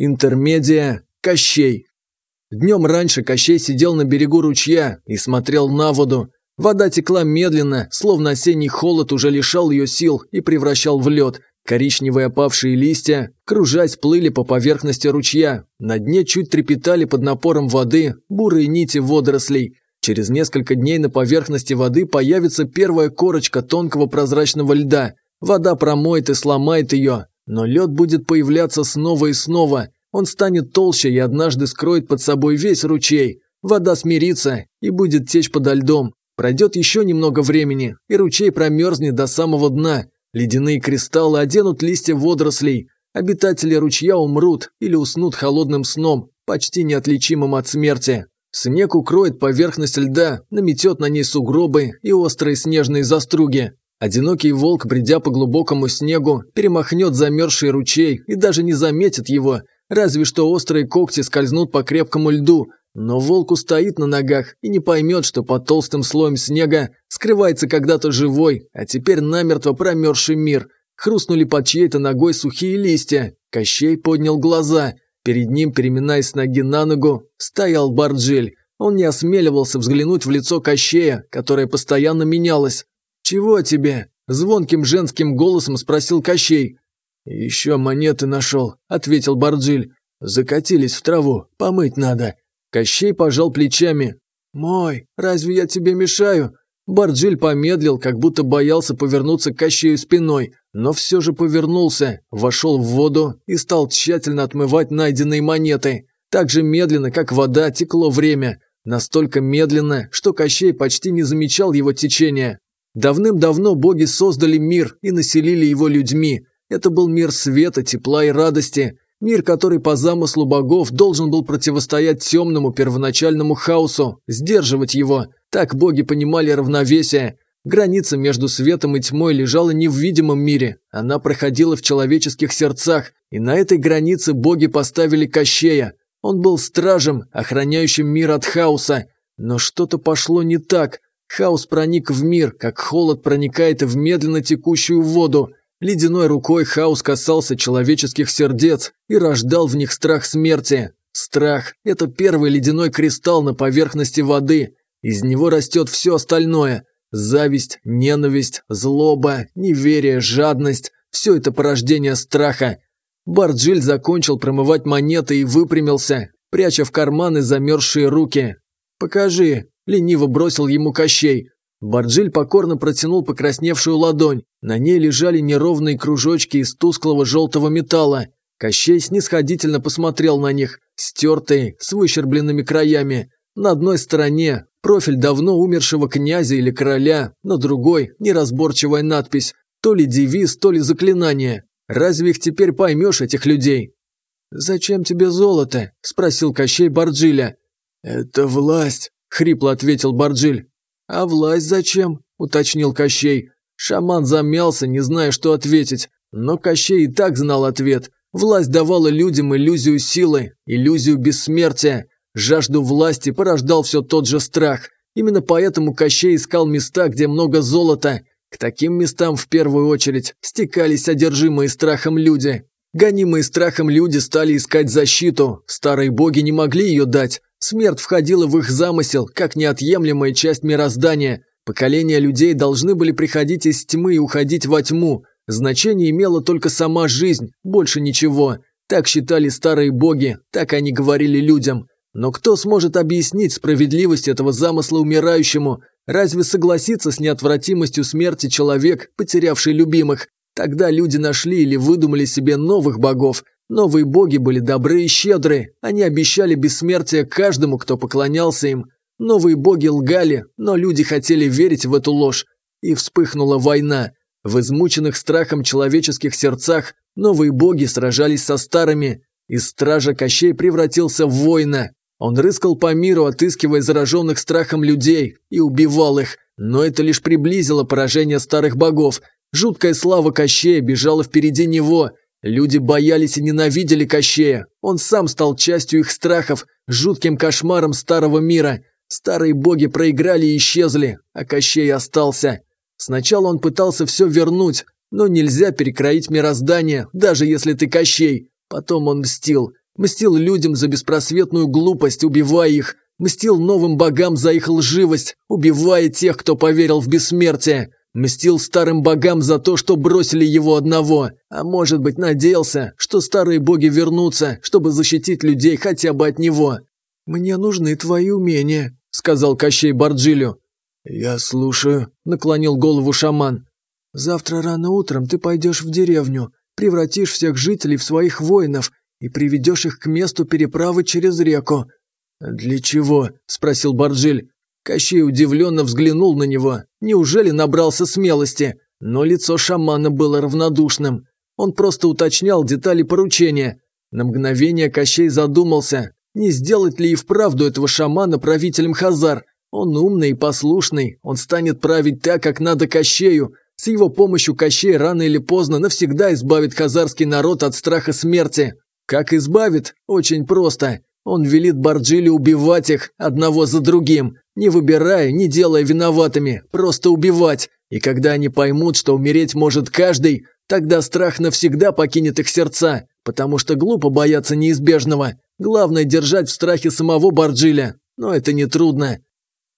Интермедия Кощей. Днем раньше Кощей сидел на берегу ручья и смотрел на воду. Вода текла медленно, словно осенний холод уже лишал ее сил и превращал в лед. Коричневые опавшие листья, кружась, плыли по поверхности ручья. На дне чуть трепетали под напором воды бурые нити водорослей. Через несколько дней на поверхности воды появится первая корочка тонкого прозрачного льда. Вода промоет и сломает ее, но лед будет появляться снова и снова. Он станет толще и однажды скроет под собой весь ручей. Вода смирится и будет течь подо льдом. Пройдет еще немного времени, и ручей промерзнет до самого дна. Ледяные кристаллы оденут листья водорослей. Обитатели ручья умрут или уснут холодным сном, почти неотличимым от смерти. Снег укроет поверхность льда, наметет на ней сугробы и острые снежные заструги. Одинокий волк, бредя по глубокому снегу, перемахнет замерзший ручей и даже не заметит его, разве что острые когти скользнут по крепкому льду, но волк устоит на ногах и не поймет, что под толстым слоем снега скрывается когда-то живой, а теперь намертво промерзший мир. Хрустнули под чьей-то ногой сухие листья. Кощей поднял глаза. Перед ним, переминаясь с ноги на ногу, стоял Барджель. Он не осмеливался взглянуть в лицо Кощея, которое постоянно менялось. «Чего тебе?» – звонким женским голосом спросил Кощей. «Еще монеты нашел», – ответил Борджиль. «Закатились в траву, помыть надо». Кощей пожал плечами. «Мой, разве я тебе мешаю?» Барджиль помедлил, как будто боялся повернуться к Кащею спиной, но все же повернулся, вошел в воду и стал тщательно отмывать найденные монеты. Так же медленно, как вода, текло время. Настолько медленно, что Кощей почти не замечал его течения. Давным-давно боги создали мир и населили его людьми. Это был мир света, тепла и радости, мир, который по замыслу богов должен был противостоять темному первоначальному хаосу, сдерживать его. Так боги понимали равновесие. Граница между светом и тьмой лежала не в видимом мире, она проходила в человеческих сердцах, и на этой границе боги поставили Кощея. Он был стражем, охраняющим мир от хаоса. Но что-то пошло не так – Хаос проник в мир, как холод проникает в медленно текущую воду. Ледяной рукой хаос касался человеческих сердец и рождал в них страх смерти. Страх – это первый ледяной кристалл на поверхности воды. Из него растет все остальное – зависть, ненависть, злоба, неверие, жадность – все это порождение страха. Барджиль закончил промывать монеты и выпрямился, пряча в карманы замерзшие руки. «Покажи», лениво бросил ему Кощей. Борджиль покорно протянул покрасневшую ладонь. На ней лежали неровные кружочки из тусклого желтого металла. Кощей снисходительно посмотрел на них, стертые, с выщербленными краями. На одной стороне – профиль давно умершего князя или короля, на другой – неразборчивая надпись. То ли девиз, то ли заклинание. Разве их теперь поймешь, этих людей? «Зачем тебе золото?» – спросил Кощей Борджиля. «Это власть», – хрипло ответил Барджиль. «А власть зачем?» – уточнил Кощей. Шаман замялся, не зная, что ответить. Но Кощей и так знал ответ. Власть давала людям иллюзию силы, иллюзию бессмертия. Жажду власти порождал все тот же страх. Именно поэтому Кощей искал места, где много золота. К таким местам в первую очередь стекались одержимые страхом люди. Гонимые страхом люди стали искать защиту. Старые боги не могли ее дать. Смерть входила в их замысел, как неотъемлемая часть мироздания. Поколения людей должны были приходить из тьмы и уходить во тьму. Значение имела только сама жизнь, больше ничего. Так считали старые боги, так они говорили людям. Но кто сможет объяснить справедливость этого замысла умирающему? Разве согласится с неотвратимостью смерти человек, потерявший любимых? Тогда люди нашли или выдумали себе новых богов, Новые боги были добры и щедры, они обещали бессмертие каждому, кто поклонялся им. Новые боги лгали, но люди хотели верить в эту ложь. И вспыхнула война. В измученных страхом человеческих сердцах новые боги сражались со старыми, и стража Кощей превратился в воина. Он рыскал по миру, отыскивая зараженных страхом людей, и убивал их. Но это лишь приблизило поражение старых богов. Жуткая слава Кощея бежала впереди него – Люди боялись и ненавидели Кощея. Он сам стал частью их страхов, жутким кошмаром старого мира. Старые боги проиграли и исчезли, а Кощей остался. Сначала он пытался все вернуть, но нельзя перекроить мироздание, даже если ты Кощей. Потом он мстил. Мстил людям за беспросветную глупость, убивая их. Мстил новым богам за их лживость, убивая тех, кто поверил в бессмертие. Мстил старым богам за то, что бросили его одного, а может быть надеялся, что старые боги вернутся, чтобы защитить людей хотя бы от него. «Мне нужны твои умения», – сказал Кощей Барджилю. «Я слушаю», – наклонил голову шаман. «Завтра рано утром ты пойдешь в деревню, превратишь всех жителей в своих воинов и приведешь их к месту переправы через реку». «Для чего?» – спросил Барджиль. Кощей удивленно взглянул на него. Неужели набрался смелости? Но лицо шамана было равнодушным. Он просто уточнял детали поручения. На мгновение Кощей задумался, не сделать ли и вправду этого шамана правителем Хазар. Он умный и послушный, он станет править так, как надо Кощею. С его помощью Кощей рано или поздно навсегда избавит хазарский народ от страха смерти. Как избавит? Очень просто. Он велит Барджили убивать их одного за другим. Не выбираю, не делая виноватыми, просто убивать. И когда они поймут, что умереть может каждый, тогда страх навсегда покинет их сердца, потому что глупо бояться неизбежного. Главное держать в страхе самого Барджиля, но это не трудно.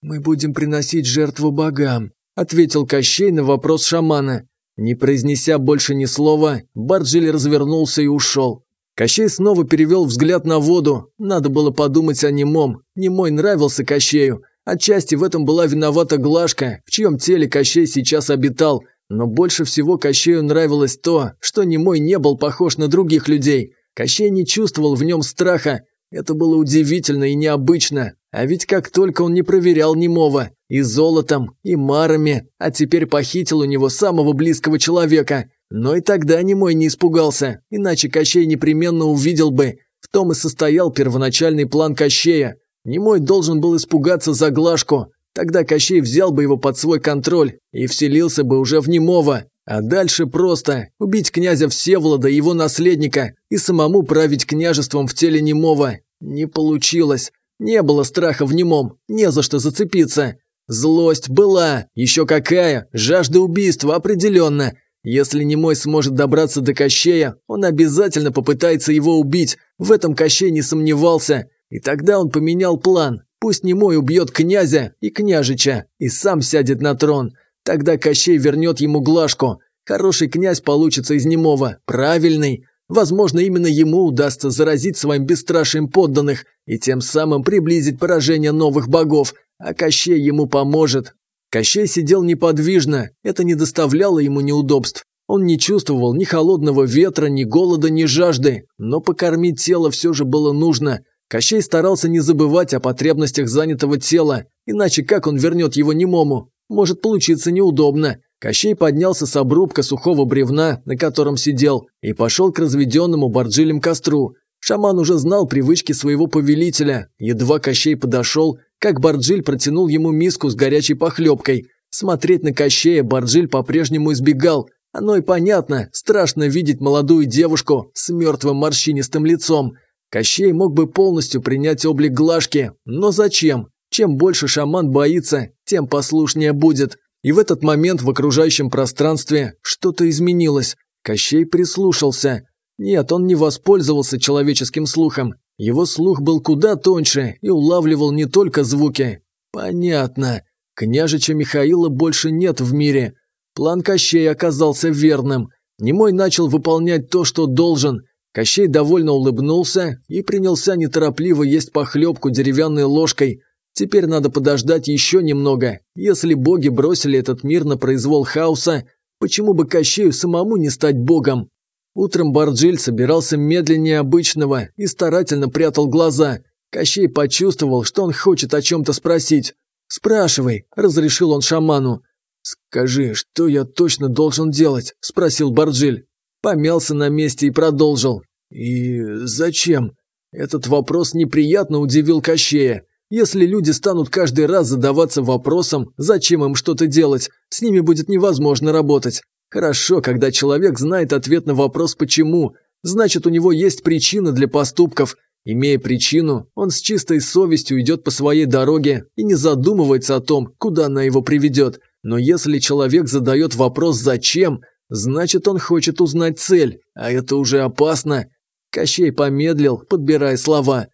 Мы будем приносить жертву богам, ответил Кощей на вопрос шамана. Не произнеся больше ни слова, Барджиль развернулся и ушел. Кощей снова перевел взгляд на воду. Надо было подумать о немом. Немой нравился Кощею, Отчасти в этом была виновата Глашка, в чьем теле Кощей сейчас обитал, но больше всего Кощею нравилось то, что Немой не был похож на других людей. Кощей не чувствовал в нем страха. Это было удивительно и необычно. А ведь как только он не проверял Немова, и золотом, и марами, а теперь похитил у него самого близкого человека. Но и тогда Немой не испугался, иначе Кощей непременно увидел бы. В том и состоял первоначальный план Кощея. Немой должен был испугаться за Глажку. Тогда Кощей взял бы его под свой контроль и вселился бы уже в немого. А дальше просто убить князя Всеволода и его наследника и самому править княжеством в теле немого. Не получилось. Не было страха в немом, не за что зацепиться. Злость была, еще какая, жажда убийства определенно. Если немой сможет добраться до Кощея, он обязательно попытается его убить, в этом Кощей не сомневался. И тогда он поменял план. Пусть Немой убьет князя и княжича и сам сядет на трон. Тогда Кощей вернет ему глажку. Хороший князь получится из немого. правильный. Возможно, именно ему удастся заразить своим бесстрашием подданных и тем самым приблизить поражение новых богов, а Кощей ему поможет. Кощей сидел неподвижно, это не доставляло ему неудобств. Он не чувствовал ни холодного ветра, ни голода, ни жажды, но покормить тело все же было нужно – Кощей старался не забывать о потребностях занятого тела, иначе как он вернет его немому? Может получиться неудобно. Кощей поднялся с обрубка сухого бревна, на котором сидел, и пошел к разведенному борджилем костру. Шаман уже знал привычки своего повелителя. Едва Кощей подошел, как Барджиль протянул ему миску с горячей похлебкой. Смотреть на Кощея Барджиль по-прежнему избегал. Оно и понятно, страшно видеть молодую девушку с мертвым морщинистым лицом. Кощей мог бы полностью принять облик Глашки, но зачем? Чем больше шаман боится, тем послушнее будет. И в этот момент в окружающем пространстве что-то изменилось. Кощей прислушался. Нет, он не воспользовался человеческим слухом. Его слух был куда тоньше и улавливал не только звуки. Понятно. Княжича Михаила больше нет в мире. План Кощей оказался верным. Немой начал выполнять то, что должен – Кощей довольно улыбнулся и принялся неторопливо есть похлебку деревянной ложкой. Теперь надо подождать еще немного. Если боги бросили этот мир на произвол хаоса, почему бы Кощею самому не стать богом? Утром Барджиль собирался медленнее обычного и старательно прятал глаза. Кощей почувствовал, что он хочет о чем-то спросить. «Спрашивай», – разрешил он шаману. «Скажи, что я точно должен делать?» – спросил Барджиль помялся на месте и продолжил. «И зачем?» Этот вопрос неприятно удивил Кощея. Если люди станут каждый раз задаваться вопросом, зачем им что-то делать, с ними будет невозможно работать. Хорошо, когда человек знает ответ на вопрос «почему», значит, у него есть причина для поступков. Имея причину, он с чистой совестью идет по своей дороге и не задумывается о том, куда она его приведет. Но если человек задает вопрос «зачем», Значит, он хочет узнать цель, а это уже опасно. Кощей помедлил, подбирая слова.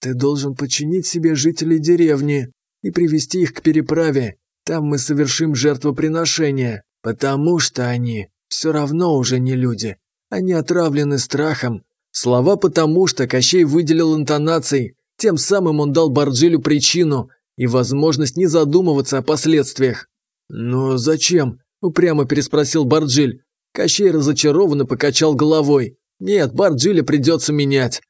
Ты должен подчинить себе жителей деревни и привести их к переправе. Там мы совершим жертвоприношение, потому что они все равно уже не люди. Они отравлены страхом. Слова «потому что» Кощей выделил интонацией. Тем самым он дал Барджилю причину и возможность не задумываться о последствиях. Но зачем? Упрямо переспросил Барджиль. Кощей разочарованно покачал головой. «Нет, Барджиля придется менять».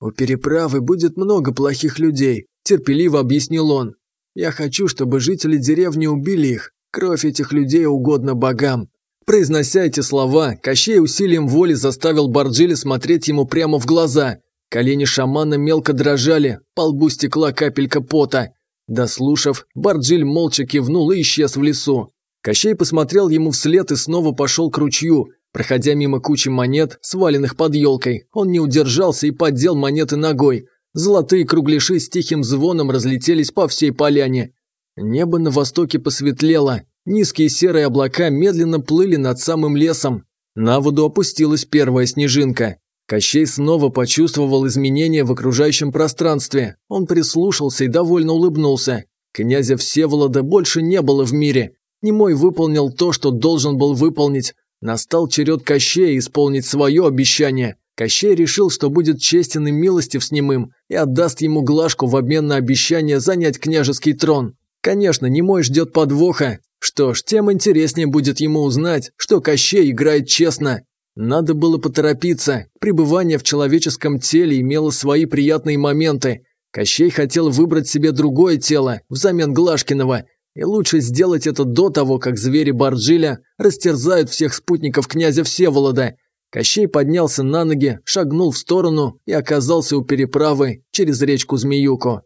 «У переправы будет много плохих людей», – терпеливо объяснил он. «Я хочу, чтобы жители деревни убили их. Кровь этих людей угодно богам». Произнося эти слова, Кощей усилием воли заставил Барджиля смотреть ему прямо в глаза. Колени шамана мелко дрожали, по лбу стекла капелька пота. Дослушав, Барджиль молча кивнул и исчез в лесу. Кощей посмотрел ему вслед и снова пошел к ручью. Проходя мимо кучи монет, сваленных под елкой, он не удержался и поддел монеты ногой. Золотые кругляши с тихим звоном разлетелись по всей поляне. Небо на востоке посветлело. Низкие серые облака медленно плыли над самым лесом. На воду опустилась первая снежинка. Кощей снова почувствовал изменения в окружающем пространстве. Он прислушался и довольно улыбнулся. Князя Всеволода больше не было в мире. Немой выполнил то, что должен был выполнить. Настал черед Кощея исполнить свое обещание. Кощей решил, что будет честен и милостив с немым и отдаст ему глажку в обмен на обещание занять княжеский трон. Конечно, немой ждет подвоха. Что ж, тем интереснее будет ему узнать, что Кощей играет честно. Надо было поторопиться. Пребывание в человеческом теле имело свои приятные моменты. Кощей хотел выбрать себе другое тело, взамен Глашкиного, и лучше сделать это до того, как звери Барджиля растерзают всех спутников князя Всеволода. Кощей поднялся на ноги, шагнул в сторону и оказался у переправы через речку Змеюку.